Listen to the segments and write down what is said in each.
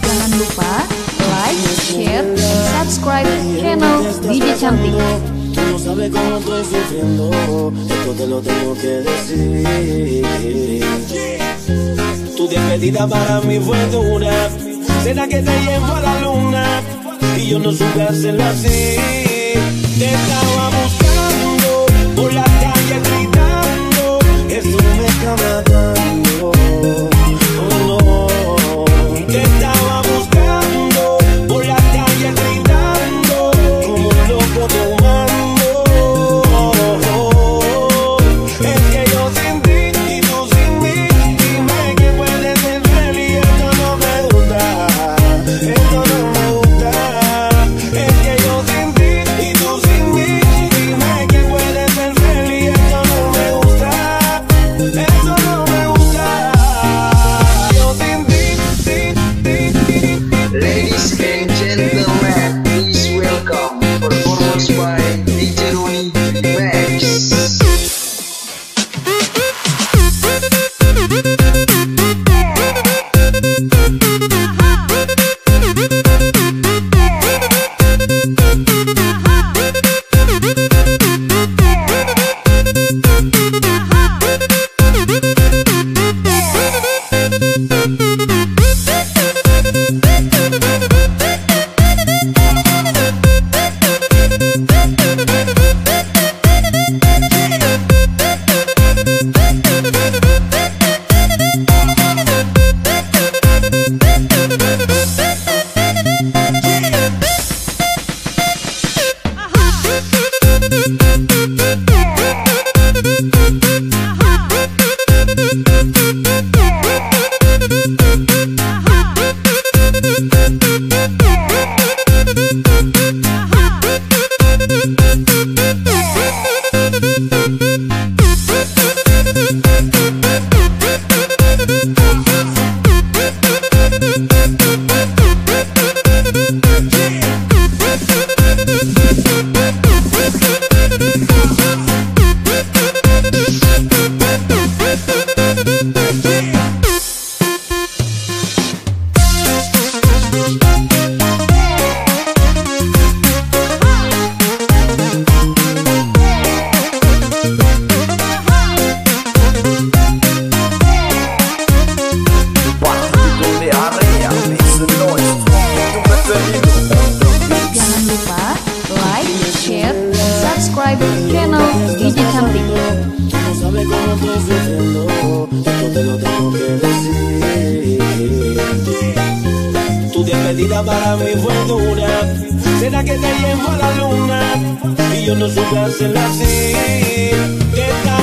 Jangan lupa like, share, subscribe channel Bibi Cantik. sabe cómo estoy sufriendo. Esto te lo tengo que decir. Tu despedida para mí fue dura. Será que te llevo a la luna y yo no supe hacerlo así. Te estaba buscando. Mm. Thank you. tengo que decir. Tu despedida para mí fue dura. Será que te llevo a la luna y yo no supe hacerla así. ¿Qué?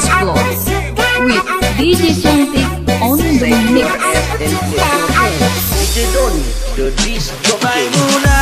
dance floor with DJ Santik on the mix. DJ Donny, the disc jockey.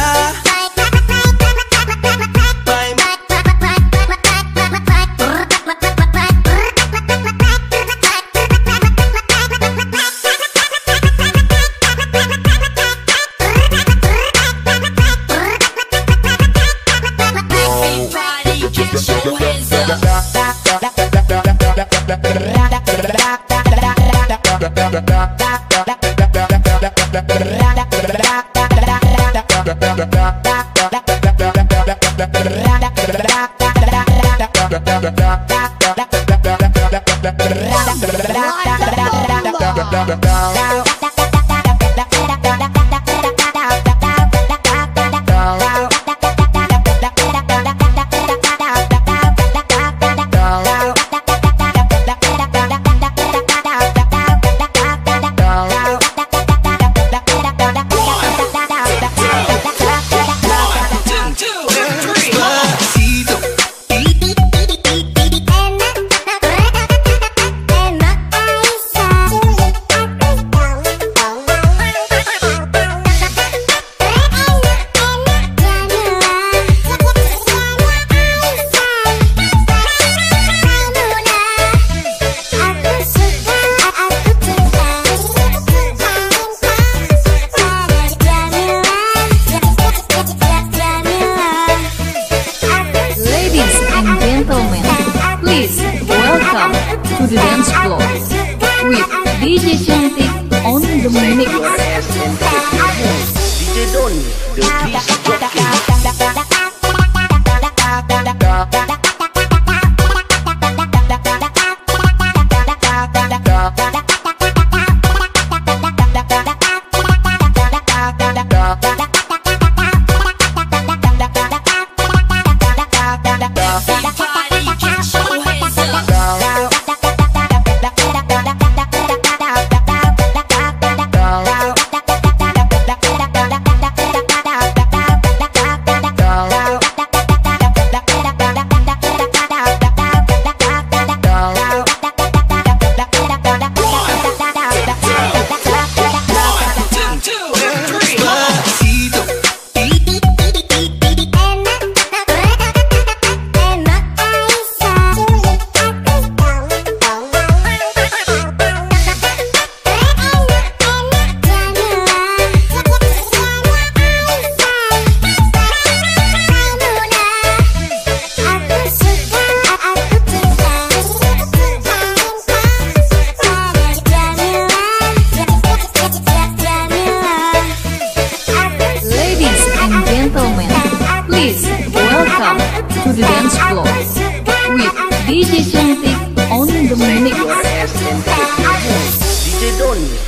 da, da. nigga, but a ass in DJ Donnie, the beast jockey. dancing. DJ the